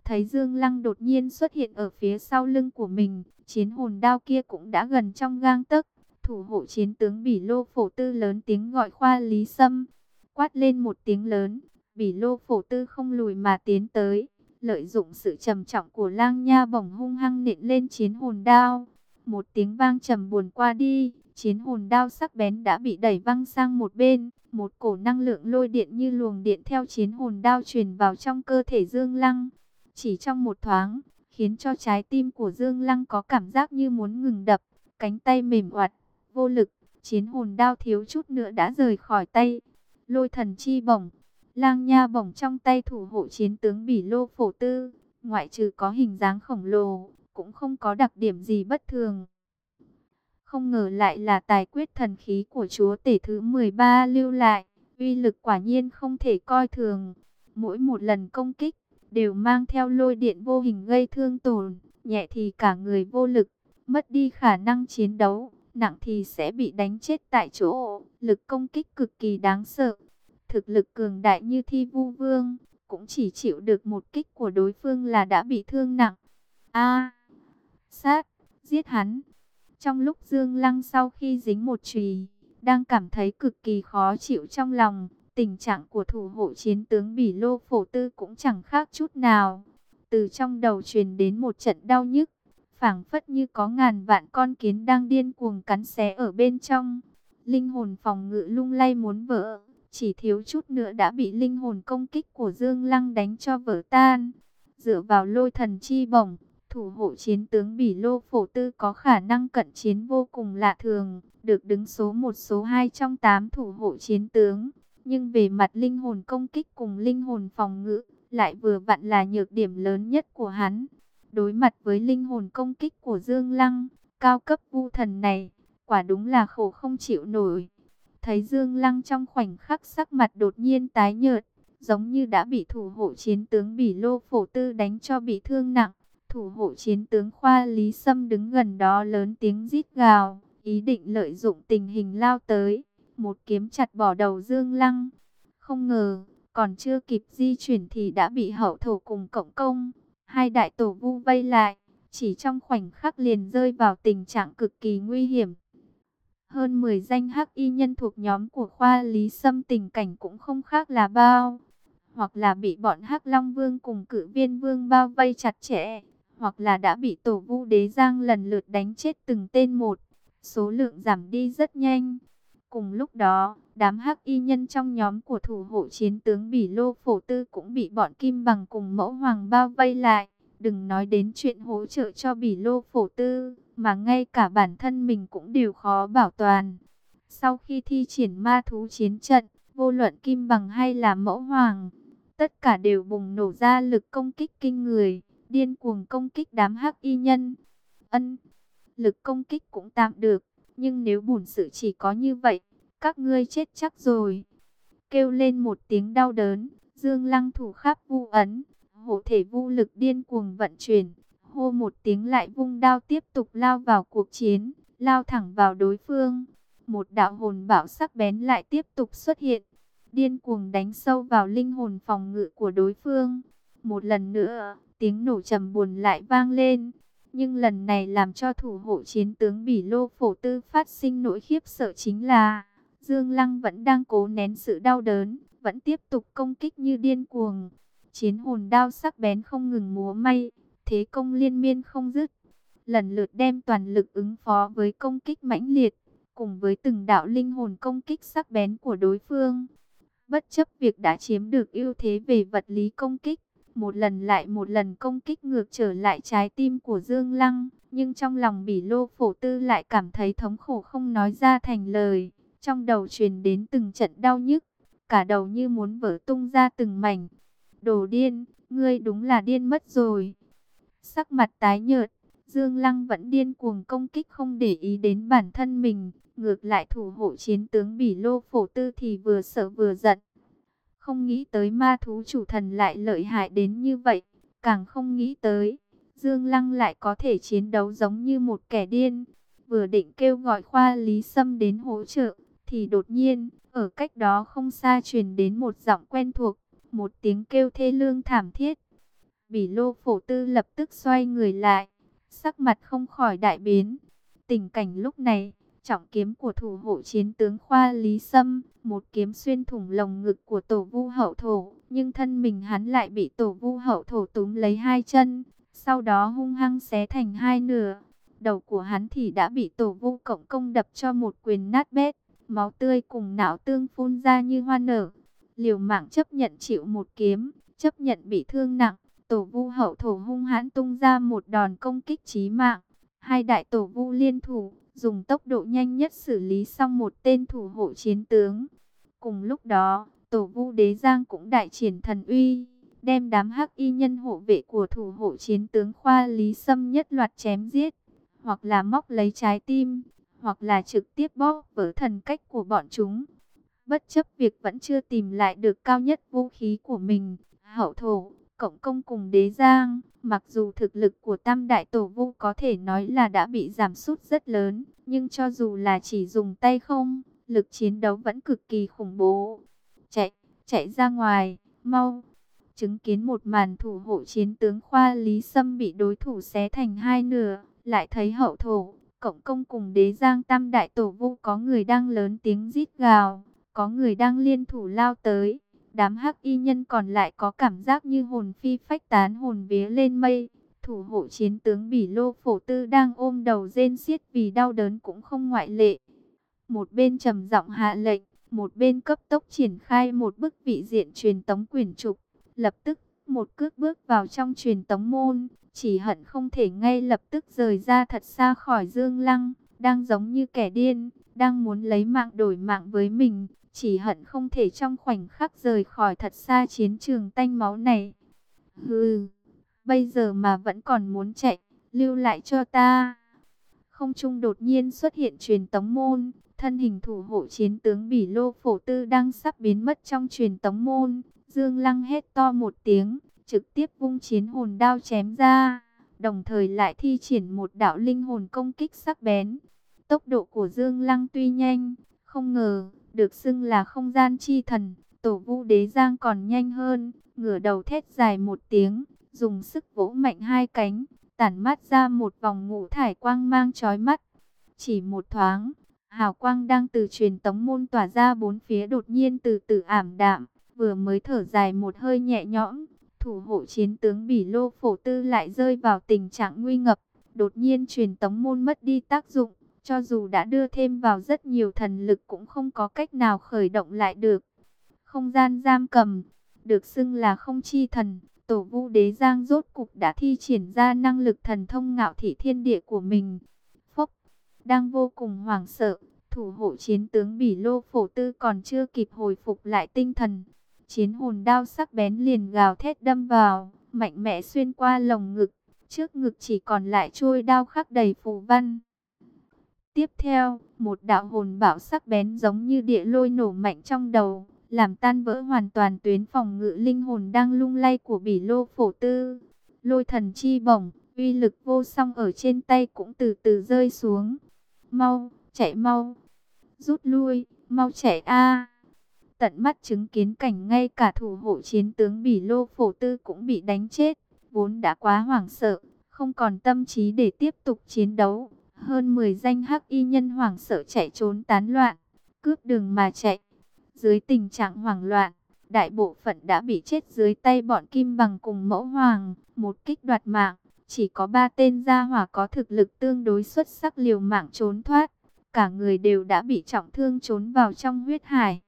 Thấy Dương Lăng đột nhiên xuất hiện ở phía sau lưng của mình, chiến hồn đao kia cũng đã gần trong gang tấc. Thủ hộ chiến tướng Bỉ Lô Phổ Tư lớn tiếng gọi khoa Lý Sâm, quát lên một tiếng lớn, Bỉ Lô Phổ Tư không lùi mà tiến tới, lợi dụng sự trầm trọng của lang nha bổng hung hăng nện lên chiến hồn đao. Một tiếng vang trầm buồn qua đi, chiến hồn đao sắc bén đã bị đẩy văng sang một bên, một cổ năng lượng lôi điện như luồng điện theo chiến hồn đao truyền vào trong cơ thể Dương Lăng. Chỉ trong một thoáng, khiến cho trái tim của Dương Lăng có cảm giác như muốn ngừng đập, cánh tay mềm oặt, vô lực, chiến hồn đao thiếu chút nữa đã rời khỏi tay. Lôi thần chi bổng, lang nha bổng trong tay thủ hộ chiến tướng Bỉ Lô Phổ Tư, ngoại trừ có hình dáng khổng lồ, cũng không có đặc điểm gì bất thường. Không ngờ lại là tài quyết thần khí của chúa tể thứ 13 lưu lại, uy lực quả nhiên không thể coi thường. Mỗi một lần công kích, đều mang theo lôi điện vô hình gây thương tổn, nhẹ thì cả người vô lực, mất đi khả năng chiến đấu, nặng thì sẽ bị đánh chết tại chỗ. Lực công kích cực kỳ đáng sợ, thực lực cường đại như thi vu vương, cũng chỉ chịu được một kích của đối phương là đã bị thương nặng. A, sát, giết hắn. Trong lúc Dương Lăng sau khi dính một chùy, đang cảm thấy cực kỳ khó chịu trong lòng, tình trạng của thủ hộ chiến tướng Bỉ Lô Phổ Tư cũng chẳng khác chút nào. Từ trong đầu truyền đến một trận đau nhức, phảng phất như có ngàn vạn con kiến đang điên cuồng cắn xé ở bên trong. Linh hồn phòng ngự lung lay muốn vỡ, chỉ thiếu chút nữa đã bị linh hồn công kích của Dương Lăng đánh cho vỡ tan. Dựa vào lôi thần chi bổng, thủ hộ chiến tướng Bỉ Lô Phổ Tư có khả năng cận chiến vô cùng lạ thường, được đứng số 1 số 2 trong 8 thủ hộ chiến tướng. Nhưng về mặt linh hồn công kích cùng linh hồn phòng ngự, lại vừa vặn là nhược điểm lớn nhất của hắn. Đối mặt với linh hồn công kích của Dương Lăng, cao cấp vu thần này, quả đúng là khổ không chịu nổi. Thấy Dương Lăng trong khoảnh khắc sắc mặt đột nhiên tái nhợt, giống như đã bị thủ hộ chiến tướng Bỉ Lô Phổ Tư đánh cho bị thương nặng. Thủ hộ chiến tướng Khoa Lý Sâm đứng gần đó lớn tiếng rít gào, ý định lợi dụng tình hình lao tới, một kiếm chặt bỏ đầu Dương Lăng. Không ngờ, còn chưa kịp di chuyển thì đã bị hậu thổ cùng cộng công, hai đại tổ vu vây lại, chỉ trong khoảnh khắc liền rơi vào tình trạng cực kỳ nguy hiểm. Hơn 10 danh hắc y nhân thuộc nhóm của khoa Lý Sâm tình cảnh cũng không khác là bao, hoặc là bị bọn hắc Long Vương cùng cử viên Vương bao vây chặt chẽ, hoặc là đã bị tổ vu đế giang lần lượt đánh chết từng tên một, số lượng giảm đi rất nhanh. Cùng lúc đó, đám hắc y nhân trong nhóm của thủ hộ chiến tướng Bỉ Lô Phổ Tư cũng bị bọn Kim Bằng cùng mẫu hoàng bao vây lại. Đừng nói đến chuyện hỗ trợ cho Bỉ Lô Phổ Tư, mà ngay cả bản thân mình cũng đều khó bảo toàn. Sau khi thi triển ma thú chiến trận, vô luận Kim Bằng hay là mẫu hoàng, tất cả đều bùng nổ ra lực công kích kinh người, điên cuồng công kích đám hắc y nhân. Ân, lực công kích cũng tạm được, nhưng nếu bổn sự chỉ có như vậy, các ngươi chết chắc rồi. Kêu lên một tiếng đau đớn, Dương Lăng thủ khắp vu ấn, hộ thể vu lực điên cuồng vận chuyển, hô một tiếng lại vung đao tiếp tục lao vào cuộc chiến, lao thẳng vào đối phương. Một đạo hồn bảo sắc bén lại tiếp tục xuất hiện, điên cuồng đánh sâu vào linh hồn phòng ngự của đối phương. Một lần nữa, tiếng nổ trầm buồn lại vang lên. Nhưng lần này làm cho thủ hộ chiến tướng Bỉ Lô Phổ Tư phát sinh nỗi khiếp sợ chính là Dương Lăng vẫn đang cố nén sự đau đớn, vẫn tiếp tục công kích như điên cuồng. Chiến hồn đao sắc bén không ngừng múa may, thế công liên miên không dứt. lần lượt đem toàn lực ứng phó với công kích mãnh liệt, cùng với từng đạo linh hồn công kích sắc bén của đối phương. Bất chấp việc đã chiếm được ưu thế về vật lý công kích, một lần lại một lần công kích ngược trở lại trái tim của Dương Lăng, nhưng trong lòng bỉ lô phổ tư lại cảm thấy thống khổ không nói ra thành lời, trong đầu truyền đến từng trận đau nhức, cả đầu như muốn vỡ tung ra từng mảnh. Đồ điên, ngươi đúng là điên mất rồi. Sắc mặt tái nhợt, Dương Lăng vẫn điên cuồng công kích không để ý đến bản thân mình, ngược lại thủ hộ chiến tướng Bỉ Lô Phổ Tư thì vừa sợ vừa giận. Không nghĩ tới ma thú chủ thần lại lợi hại đến như vậy, càng không nghĩ tới, Dương Lăng lại có thể chiến đấu giống như một kẻ điên. Vừa định kêu gọi Khoa Lý Sâm đến hỗ trợ, thì đột nhiên, ở cách đó không xa truyền đến một giọng quen thuộc, một tiếng kêu thê lương thảm thiết. Bỉ lô phổ tư lập tức xoay người lại, sắc mặt không khỏi đại biến. Tình cảnh lúc này, trọng kiếm của thủ hộ chiến tướng Khoa Lý Sâm, một kiếm xuyên thủng lồng ngực của tổ vu hậu thổ, nhưng thân mình hắn lại bị tổ vu hậu thổ túm lấy hai chân, sau đó hung hăng xé thành hai nửa. Đầu của hắn thì đã bị tổ vu cộng công đập cho một quyền nát bét, máu tươi cùng não tương phun ra như hoa nở. Liều mạng chấp nhận chịu một kiếm, chấp nhận bị thương nặng, tổ vu hậu thổ hung hãn tung ra một đòn công kích chí mạng. Hai đại tổ vu liên thủ, dùng tốc độ nhanh nhất xử lý xong một tên thủ hộ chiến tướng. Cùng lúc đó, tổ vu đế giang cũng đại triển thần uy, đem đám hắc y nhân hộ vệ của thủ hộ chiến tướng khoa lý sâm nhất loạt chém giết, hoặc là móc lấy trái tim, hoặc là trực tiếp bóp vỡ thần cách của bọn chúng. Bất chấp việc vẫn chưa tìm lại được cao nhất vũ khí của mình, hậu thổ, cộng công cùng đế giang, mặc dù thực lực của tam đại tổ vu có thể nói là đã bị giảm sút rất lớn, nhưng cho dù là chỉ dùng tay không, lực chiến đấu vẫn cực kỳ khủng bố. Chạy, chạy ra ngoài, mau. Chứng kiến một màn thủ hộ chiến tướng Khoa Lý Sâm bị đối thủ xé thành hai nửa, lại thấy hậu thổ, cộng công cùng đế giang tam đại tổ vu có người đang lớn tiếng rít gào, có người đang liên thủ lao tới. Đám hắc y nhân còn lại có cảm giác như hồn phi phách tán hồn vía lên mây. Thủ hộ chiến tướng Bỉ Lô Phổ Tư đang ôm đầu rên xiết vì đau đớn cũng không ngoại lệ. Một bên trầm giọng hạ lệnh, một bên cấp tốc triển khai một bức vị diện truyền tống quyền trục. Lập tức, một cước bước vào trong truyền tống môn, chỉ hận không thể ngay lập tức rời ra thật xa khỏi Dương Lăng, đang giống như kẻ điên, đang muốn lấy mạng đổi mạng với mình, chỉ hận không thể trong khoảnh khắc rời khỏi thật xa chiến trường tanh máu này. Hừ, bây giờ mà vẫn còn muốn chạy, lưu lại cho ta. Không trung đột nhiên xuất hiện truyền tống môn, thân hình thủ hộ chiến tướng Bỉ Lô Phổ Tư đang sắp biến mất trong truyền tống môn. Dương Lăng hét to một tiếng, trực tiếp vung chiến hồn đao chém ra, đồng thời lại thi triển một đạo linh hồn công kích sắc bén. Tốc độ của Dương Lăng tuy nhanh, không ngờ, được xưng là không gian chi thần, tổ vu đế giang còn nhanh hơn, ngửa đầu thét dài một tiếng, dùng sức vỗ mạnh hai cánh, tản mát ra một vòng ngũ thải quang mang chói mắt. Chỉ một thoáng, hào quang đang từ truyền tống môn tỏa ra bốn phía đột nhiên từ từ ảm đạm, vừa mới thở dài một hơi nhẹ nhõm, thủ hộ chiến tướng Bỉ Lô Phổ Tư lại rơi vào tình trạng nguy ngập, đột nhiên truyền tống môn mất đi tác dụng, cho dù đã đưa thêm vào rất nhiều thần lực cũng không có cách nào khởi động lại được. Không gian giam cầm, được xưng là không chi thần, tổ vu đế giang rốt cục đã thi triển ra năng lực thần thông ngạo thị thiên địa của mình. Phốc, đang vô cùng hoảng sợ, thủ hộ chiến tướng Bỉ Lô Phổ Tư còn chưa kịp hồi phục lại tinh thần. Chiến hồn đao sắc bén liền gào thét đâm vào, mạnh mẽ xuyên qua lồng ngực, trước ngực chỉ còn lại trôi đao khắc đầy phù văn. Tiếp theo, một đạo hồn bảo sắc bén giống như địa lôi nổ mạnh trong đầu, làm tan vỡ hoàn toàn tuyến phòng ngự linh hồn đang lung lay của bỉ lô phổ tư. Lôi thần chi bổng, uy lực vô song ở trên tay cũng từ từ rơi xuống. Mau, chạy mau, rút lui, mau chạy a Tận mắt chứng kiến cảnh ngay cả thủ hộ chiến tướng bỉ lô phổ tư cũng bị đánh chết, vốn đã quá hoảng sợ, không còn tâm trí để tiếp tục chiến đấu hơn 10 danh hắc y nhân hoảng sợ chạy trốn tán loạn, cướp đường mà chạy. Dưới tình trạng hoảng loạn, đại bộ phận đã bị chết dưới tay bọn Kim Bằng cùng Mẫu Hoàng, một kích đoạt mạng, chỉ có ba tên gia hỏa có thực lực tương đối xuất sắc liều mạng trốn thoát. Cả người đều đã bị trọng thương trốn vào trong huyết hải.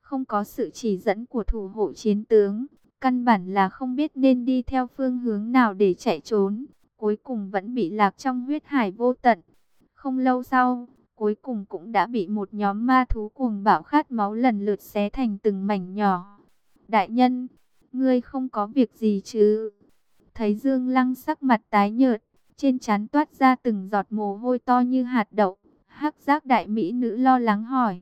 Không có sự chỉ dẫn của thủ hộ chiến tướng, căn bản là không biết nên đi theo phương hướng nào để chạy trốn. Cuối cùng vẫn bị lạc trong huyết hải vô tận. Không lâu sau, cuối cùng cũng đã bị một nhóm ma thú cuồng bạo khát máu lần lượt xé thành từng mảnh nhỏ. Đại nhân, ngươi không có việc gì chứ? Thấy Dương Lăng sắc mặt tái nhợt, trên trán toát ra từng giọt mồ hôi to như hạt đậu. Hắc giác đại mỹ nữ lo lắng hỏi.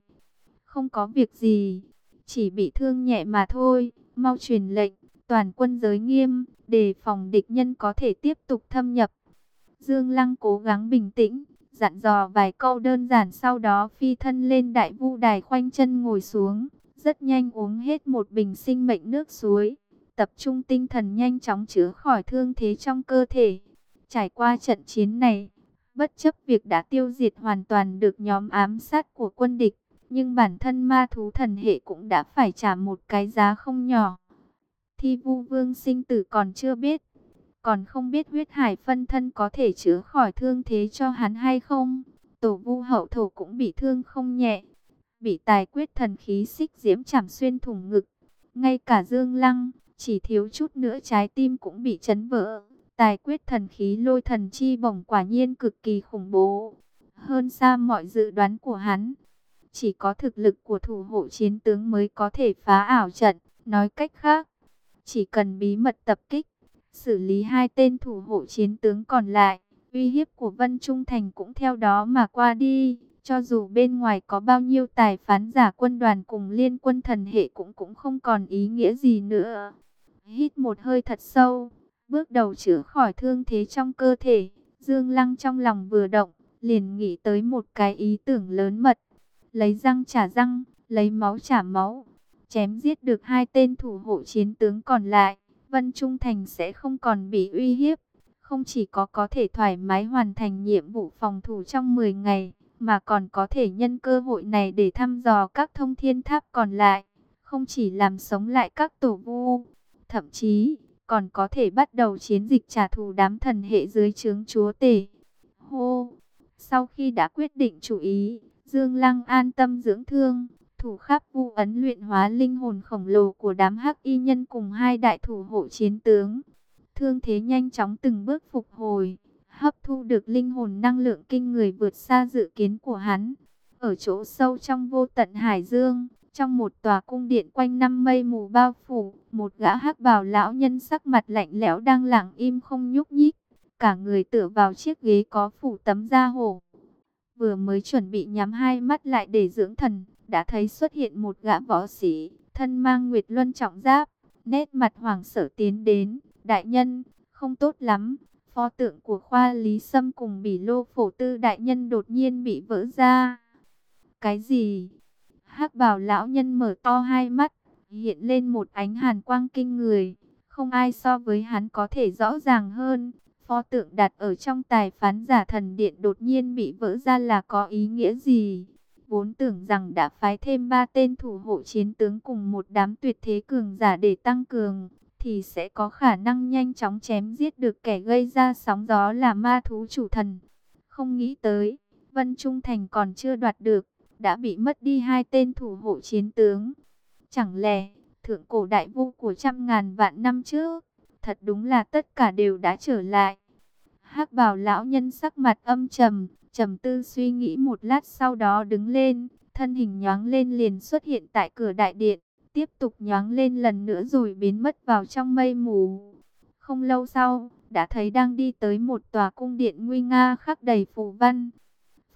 Không có việc gì, chỉ bị thương nhẹ mà thôi, mau truyền lệnh, toàn quân giới nghiêm, để phòng địch nhân có thể tiếp tục thâm nhập. Dương Lăng cố gắng bình tĩnh, dặn dò vài câu đơn giản sau đó phi thân lên đại vu đài khoanh chân ngồi xuống, rất nhanh uống hết một bình sinh mệnh nước suối, tập trung tinh thần nhanh chóng chữa khỏi thương thế trong cơ thể. Trải qua trận chiến này, bất chấp việc đã tiêu diệt hoàn toàn được nhóm ám sát của quân địch, nhưng bản thân ma thú thần hệ cũng đã phải trả một cái giá không nhỏ. Thi vu vương sinh tử còn chưa biết, còn không biết huyết hải phân thân có thể chữa khỏi thương thế cho hắn hay không. Tổ vu hậu thổ cũng bị thương không nhẹ, bị tài quyết thần khí xích diễm chảm xuyên thủng ngực. Ngay cả Dương Lăng, chỉ thiếu chút nữa trái tim cũng bị chấn vỡ. Tài quyết thần khí lôi thần chi bổng quả nhiên cực kỳ khủng bố. Hơn xa mọi dự đoán của hắn. Chỉ có thực lực của thủ hộ chiến tướng mới có thể phá ảo trận. Nói cách khác, chỉ cần bí mật tập kích, xử lý hai tên thủ hộ chiến tướng còn lại, uy hiếp của Vân Trung Thành cũng theo đó mà qua đi. Cho dù bên ngoài có bao nhiêu tài phán giả quân đoàn cùng liên quân thần hệ cũng cũng không còn ý nghĩa gì nữa. Hít một hơi thật sâu, bước đầu chữa khỏi thương thế trong cơ thể. Dương Lăng trong lòng vừa động, liền nghĩ tới một cái ý tưởng lớn mật. Lấy răng trả răng, lấy máu trả máu. Chém giết được hai tên thủ hộ chiến tướng còn lại, Vân Trung Thành sẽ không còn bị uy hiếp. Không chỉ có có thể thoải mái hoàn thành nhiệm vụ phòng thủ trong 10 ngày, mà còn có thể nhân cơ hội này để thăm dò các thông thiên tháp còn lại. Không chỉ làm sống lại các tổ vu, thậm chí còn có thể bắt đầu chiến dịch trả thù đám thần hệ dưới trướng chúa tể. Hô! Sau khi đã quyết định chủ ý, Dương Lăng an tâm dưỡng thương, thủ khắp vu ấn luyện hóa linh hồn khổng lồ của đám hắc y nhân cùng hai đại thủ hộ chiến tướng. Thương thế nhanh chóng từng bước phục hồi, hấp thu được linh hồn năng lượng kinh người vượt xa dự kiến của hắn. Ở chỗ sâu trong vô tận Hải Dương, trong một tòa cung điện quanh năm mây mù bao phủ, một gã hắc bào lão nhân sắc mặt lạnh lẽo đang lặng im không nhúc nhích. Cả người tựa vào chiếc ghế có phủ tấm da hổ. Vừa mới chuẩn bị nhắm hai mắt lại để dưỡng thần, đã thấy xuất hiện một gã võ sĩ, thân mang nguyệt luân trọng giáp, nét mặt hoàng sở tiến đến. Đại nhân, không tốt lắm, pho tượng của khoa Lý Sâm cùng bỉ lô phổ tư đại nhân đột nhiên bị vỡ ra. Cái gì? hắc bảo lão nhân mở to hai mắt, hiện lên một ánh hàn quang kinh người. Không ai so với hắn có thể rõ ràng hơn. Pho tượng đặt ở trong tài phán giả thần điện đột nhiên bị vỡ ra là có ý nghĩa gì? Vốn tưởng rằng đã phái thêm ba tên thủ hộ chiến tướng cùng một đám tuyệt thế cường giả để tăng cường, thì sẽ có khả năng nhanh chóng chém giết được kẻ gây ra sóng gió là ma thú chủ thần. Không nghĩ tới, Vân Trung Thành còn chưa đoạt được, đã bị mất đi hai tên thủ hộ chiến tướng. Chẳng lẽ, thượng cổ đại vu của trăm ngàn vạn năm trước, thật đúng là tất cả đều đã trở lại. hắc bào lão nhân sắc mặt âm trầm, trầm tư suy nghĩ một lát sau đó đứng lên, thân hình nhoáng lên liền xuất hiện tại cửa đại điện, tiếp tục nhoáng lên lần nữa rồi biến mất vào trong mây mù. Không lâu sau, đã thấy đang đi tới một tòa cung điện nguy nga khắc đầy phù văn.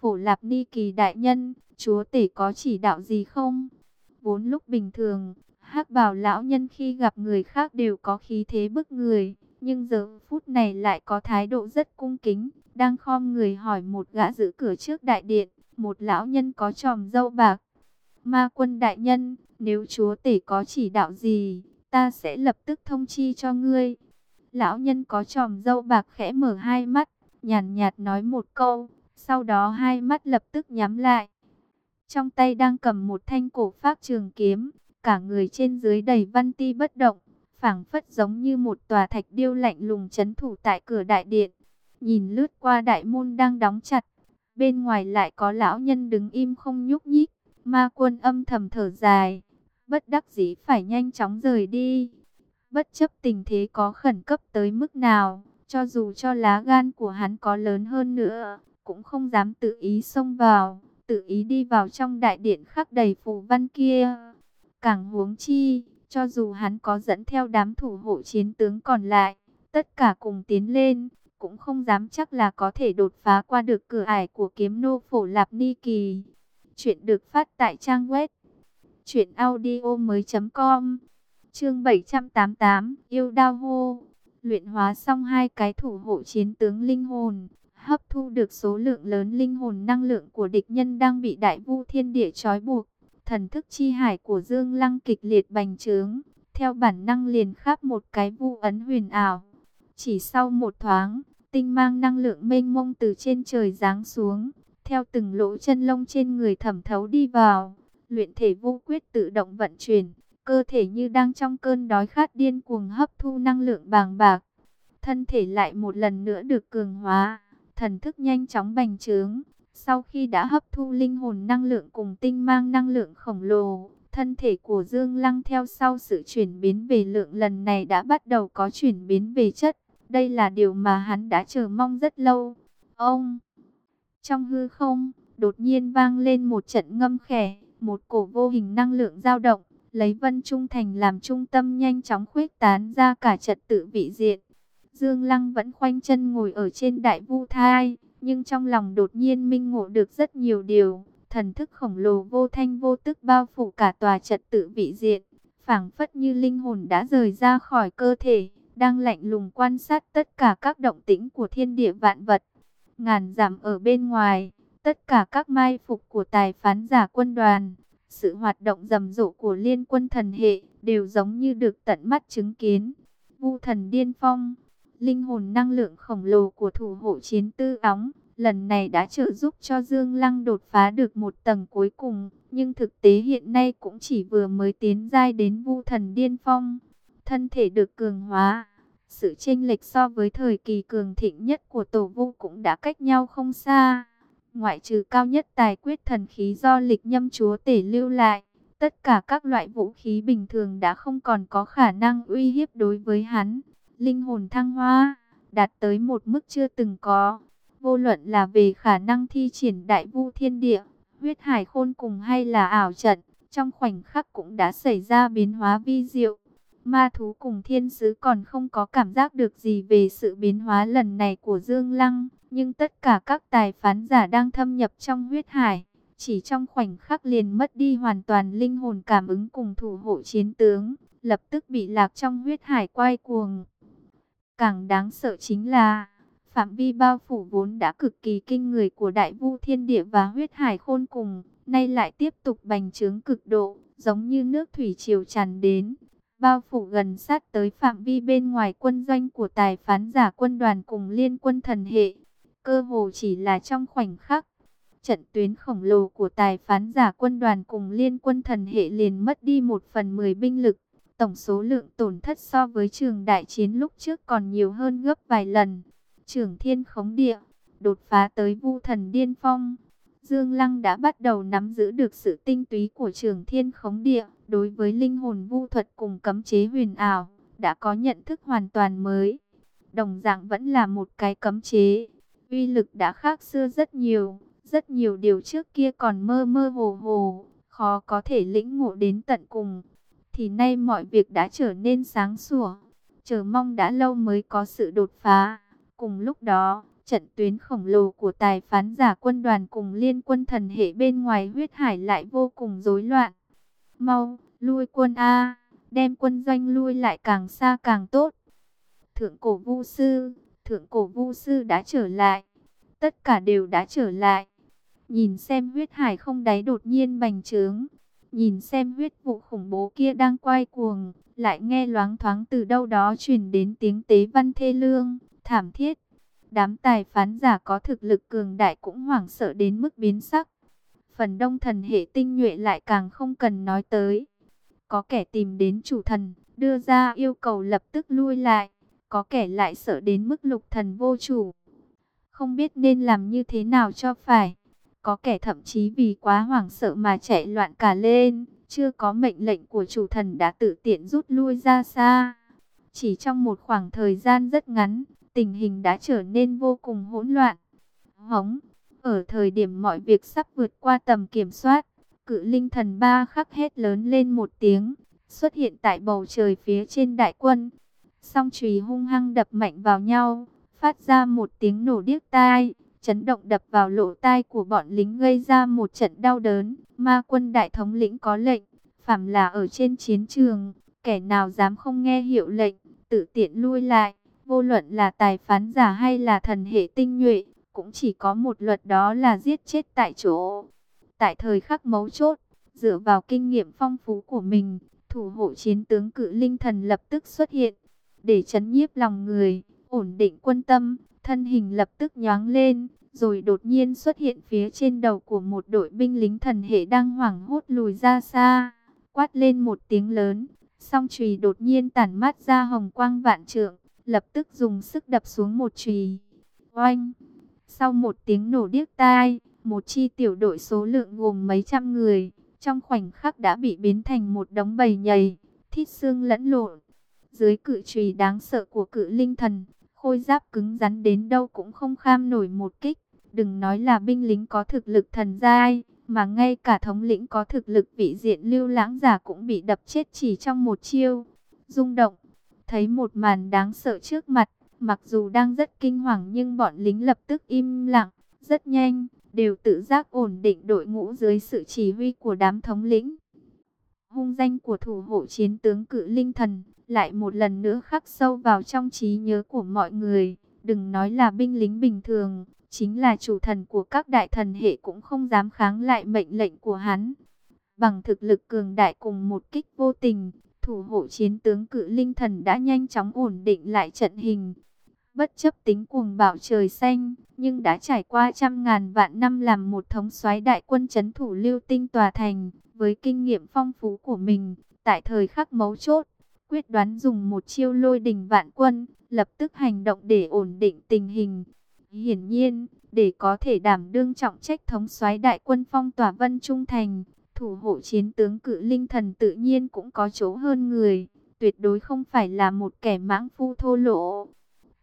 Phổ Lạp Ni Kỳ đại nhân, chúa tể có chỉ đạo gì không? Vốn lúc bình thường, hắc bảo lão nhân khi gặp người khác đều có khí thế bức người, nhưng giờ phút này lại có thái độ rất cung kính, đang khom người hỏi một gã giữ cửa trước đại điện, một lão nhân có tròm dâu bạc. Ma quân đại nhân, nếu chúa tể có chỉ đạo gì, ta sẽ lập tức thông chi cho ngươi. Lão nhân có tròm dâu bạc khẽ mở hai mắt, nhàn nhạt nói một câu, sau đó hai mắt lập tức nhắm lại. Trong tay đang cầm một thanh cổ phát trường kiếm, cả người trên dưới đầy văn ti bất động, phảng phất giống như một tòa thạch điêu lạnh lùng chấn thủ tại cửa đại điện. Nhìn lướt qua đại môn đang đóng chặt, bên ngoài lại có lão nhân đứng im không nhúc nhích. Ma quân âm thầm thở dài, bất đắc dĩ phải nhanh chóng rời đi. Bất chấp tình thế có khẩn cấp tới mức nào, cho dù cho lá gan của hắn có lớn hơn nữa, cũng không dám tự ý xông vào, tự ý đi vào trong đại điện khắc đầy phù văn kia. Càng huống chi, cho dù hắn có dẫn theo đám thủ hộ chiến tướng còn lại, tất cả cùng tiến lên, cũng không dám chắc là có thể đột phá qua được cửa ải của kiếm nô phổ lạp ni kỳ. Chuyện được phát tại trang web truyệnaudiomoi.com. Chương 788, yêu đao hô. Luyện hóa xong hai cái thủ hộ chiến tướng linh hồn, hấp thu được số lượng lớn linh hồn năng lượng của địch nhân đang bị đại vu thiên địa trói buộc. Thần thức chi hải của Dương Lăng kịch liệt bành trướng, theo bản năng liền khắp một cái vu ấn huyền ảo. Chỉ sau một thoáng, tinh mang năng lượng mênh mông từ trên trời giáng xuống, theo từng lỗ chân lông trên người thẩm thấu đi vào. Luyện thể vô quyết tự động vận chuyển, cơ thể như đang trong cơn đói khát điên cuồng hấp thu năng lượng bàng bạc. Thân thể lại một lần nữa được cường hóa, thần thức nhanh chóng bành trướng. Sau khi đã hấp thu linh hồn năng lượng cùng tinh mang năng lượng khổng lồ, thân thể của Dương Lăng theo sau sự chuyển biến về lượng lần này đã bắt đầu có chuyển biến về chất. Đây là điều mà hắn đã chờ mong rất lâu. Ông! Trong hư không, đột nhiên vang lên một trận ngâm khẻ, một cổ vô hình năng lượng dao động, lấy Vân Trung Thành làm trung tâm nhanh chóng khuếch tán ra cả trật tự vị diện. Dương Lăng vẫn khoanh chân ngồi ở trên đại vu thai, nhưng trong lòng đột nhiên minh ngộ được rất nhiều điều. Thần thức khổng lồ vô thanh vô tức bao phủ cả tòa trật tự vị diện, phảng phất như linh hồn đã rời ra khỏi cơ thể, đang lạnh lùng quan sát tất cả các động tĩnh của thiên địa vạn vật. Ngàn giảm ở bên ngoài, tất cả các mai phục của tài phán giả quân đoàn, sự hoạt động rầm rộ của liên quân thần hệ đều giống như được tận mắt chứng kiến. Vu thần điên phong, linh hồn năng lượng khổng lồ của thủ hộ chiến tư óng, lần này đã trợ giúp cho Dương Lăng đột phá được một tầng cuối cùng, nhưng thực tế hiện nay cũng chỉ vừa mới tiến giai đến vu thần điên phong. Thân thể được cường hóa, sự chênh lệch so với thời kỳ cường thịnh nhất của tổ vu cũng đã cách nhau không xa. Ngoại trừ cao nhất tài quyết thần khí do lịch nhâm chúa tể lưu lại, tất cả các loại vũ khí bình thường đã không còn có khả năng uy hiếp đối với hắn. Linh hồn thăng hoa, đạt tới một mức chưa từng có. Vô luận là về khả năng thi triển đại vu thiên địa, huyết hải khôn cùng hay là ảo trận, trong khoảnh khắc cũng đã xảy ra biến hóa vi diệu. Ma thú cùng thiên sứ còn không có cảm giác được gì về sự biến hóa lần này của Dương Lăng. Nhưng tất cả các tài phán giả đang thâm nhập trong huyết hải. Chỉ trong khoảnh khắc liền mất đi hoàn toàn linh hồn cảm ứng cùng thủ hộ chiến tướng. Lập tức bị lạc trong huyết hải quay cuồng. Càng đáng sợ chính là phạm vi bao phủ vốn đã cực kỳ kinh người của đại vu thiên địa và huyết hải khôn cùng, nay lại tiếp tục bành trướng cực độ, giống như nước thủy triều tràn đến, bao phủ gần sát tới phạm vi bên ngoài quân doanh của tài phán giả quân đoàn cùng liên quân thần hệ. Cơ hồ chỉ là trong khoảnh khắc, trận tuyến khổng lồ của tài phán giả quân đoàn cùng liên quân thần hệ liền mất đi một phần mười binh lực. Tổng số lượng tổn thất so với trường đại chiến lúc trước còn nhiều hơn gấp vài lần. trường thiên khống địa, đột phá tới vu thần điên phong. Dương Lăng đã bắt đầu nắm giữ được sự tinh túy của trường thiên khống địa. Đối với linh hồn vu thuật cùng cấm chế huyền ảo, đã có nhận thức hoàn toàn mới. Đồng dạng vẫn là một cái cấm chế. Uy lực đã khác xưa rất nhiều. Rất nhiều điều trước kia còn mơ mơ hồ hồ, khó có thể lĩnh ngộ đến tận cùng. Thì nay mọi việc đã trở nên sáng sủa. Chờ mong đã lâu mới có sự đột phá. Cùng lúc đó, trận tuyến khổng lồ của tài phán giả quân đoàn cùng liên quân thần hệ bên ngoài huyết hải lại vô cùng rối loạn. Mau, lui quân A, đem quân doanh lui lại càng xa càng tốt. Thượng cổ vu sư, thượng cổ vu sư đã trở lại. Tất cả đều đã trở lại. Nhìn xem huyết hải không đáy đột nhiên bành trướng. Nhìn xem huyết vụ khủng bố kia đang quay cuồng. Lại nghe loáng thoáng từ đâu đó truyền đến tiếng tế văn thê lương, thảm thiết. Đám tài phán giả có thực lực cường đại cũng hoảng sợ đến mức biến sắc. Phần đông thần hệ tinh nhuệ lại càng không cần nói tới. Có kẻ tìm đến chủ thần, đưa ra yêu cầu lập tức lui lại. Có kẻ lại sợ đến mức lục thần vô chủ. Không biết nên làm như thế nào cho phải. Có kẻ thậm chí vì quá hoảng sợ mà chạy loạn cả lên. Chưa có mệnh lệnh của chủ thần đã tự tiện rút lui ra xa. Chỉ trong một khoảng thời gian rất ngắn, tình hình đã trở nên vô cùng hỗn loạn. Hống, ở thời điểm mọi việc sắp vượt qua tầm kiểm soát, cự linh thần ba khắc hét lớn lên một tiếng, xuất hiện tại bầu trời phía trên đại quân. Song chùy hung hăng đập mạnh vào nhau, phát ra một tiếng nổ điếc tai, chấn động đập vào lỗ tai của bọn lính gây ra một trận đau đớn. Ma quân đại thống lĩnh có lệnh, phạm là ở trên chiến trường, kẻ nào dám không nghe hiệu lệnh, tự tiện lui lại, vô luận là tài phán giả hay là thần hệ tinh nhuệ, cũng chỉ có một luật đó là giết chết tại chỗ. Tại thời khắc mấu chốt, dựa vào kinh nghiệm phong phú của mình, thủ hộ chiến tướng cự linh thần lập tức xuất hiện, để chấn nhiếp lòng người, ổn định quân tâm, thân hình lập tức nhoáng lên, rồi đột nhiên xuất hiện phía trên đầu của một đội binh lính thần hệ đang hoảng hốt lùi ra xa, quát lên một tiếng lớn, song chùy đột nhiên tản mát ra hồng quang vạn trượng, lập tức dùng sức đập xuống một chùy. Oanh! Sau một tiếng nổ điếc tai, một chi tiểu đội số lượng gồm mấy trăm người, trong khoảnh khắc đã bị biến thành một đống bầy nhầy, thít xương lẫn lộn. Dưới cự chùy đáng sợ của cự linh thần, khôi giáp cứng rắn đến đâu cũng không kham nổi một kích. Đừng nói là binh lính có thực lực thần giai, mà ngay cả thống lĩnh có thực lực vị diện lưu lãng giả cũng bị đập chết chỉ trong một chiêu. Rung động, thấy một màn đáng sợ trước mặt, mặc dù đang rất kinh hoàng nhưng bọn lính lập tức im lặng, rất nhanh, đều tự giác ổn định đội ngũ dưới sự chỉ huy của đám thống lĩnh. Hung danh của thủ hộ chiến tướng cự linh thần lại một lần nữa khắc sâu vào trong trí nhớ của mọi người. Đừng nói là binh lính bình thường, chính là chủ thần của các đại thần hệ cũng không dám kháng lại mệnh lệnh của hắn. Bằng thực lực cường đại cùng một kích vô tình, thủ hộ chiến tướng cự linh thần đã nhanh chóng ổn định lại trận hình. Bất chấp tính cuồng bạo trời xanh, nhưng đã trải qua trăm ngàn vạn năm làm một thống soái đại quân chấn thủ lưu tinh tòa thành, với kinh nghiệm phong phú của mình, tại thời khắc mấu chốt, quyết đoán dùng một chiêu lôi đình vạn quân, lập tức hành động để ổn định tình hình. Hiển nhiên, để có thể đảm đương trọng trách thống soái đại quân phong tỏa vân trung thành, thủ hộ chiến tướng cự linh thần tự nhiên cũng có chỗ hơn người, tuyệt đối không phải là một kẻ mãng phu thô lỗ.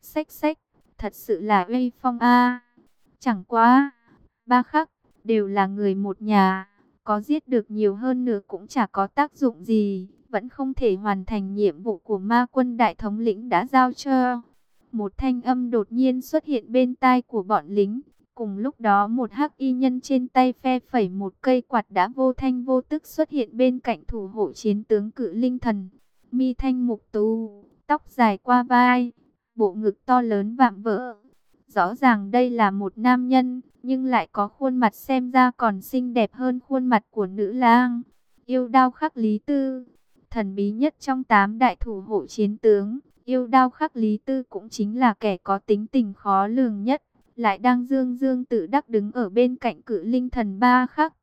Xách xách, thật sự là uy phong a. Chẳng quá, ba khắc, đều là người một nhà, có giết được nhiều hơn nữa cũng chả có tác dụng gì, vẫn không thể hoàn thành nhiệm vụ của ma quân đại thống lĩnh đã giao cho. Một thanh âm đột nhiên xuất hiện bên tai của bọn lính, cùng lúc đó một hắc y nhân trên tay phe phẩy một cây quạt đã vô thanh vô tức xuất hiện bên cạnh thủ hộ chiến tướng cự linh thần. Mi thanh mục tu, tóc dài qua vai, bộ ngực to lớn vạm vỡ. Rõ ràng đây là một nam nhân, nhưng lại có khuôn mặt xem ra còn xinh đẹp hơn khuôn mặt của nữ lang. Yêu đao khắc lý tư, thần bí nhất trong tám đại thủ hộ chiến tướng. Yêu đao khắc lý tư cũng chính là kẻ có tính tình khó lường nhất, lại đang dương dương tự đắc đứng ở bên cạnh cự linh thần ba khắc.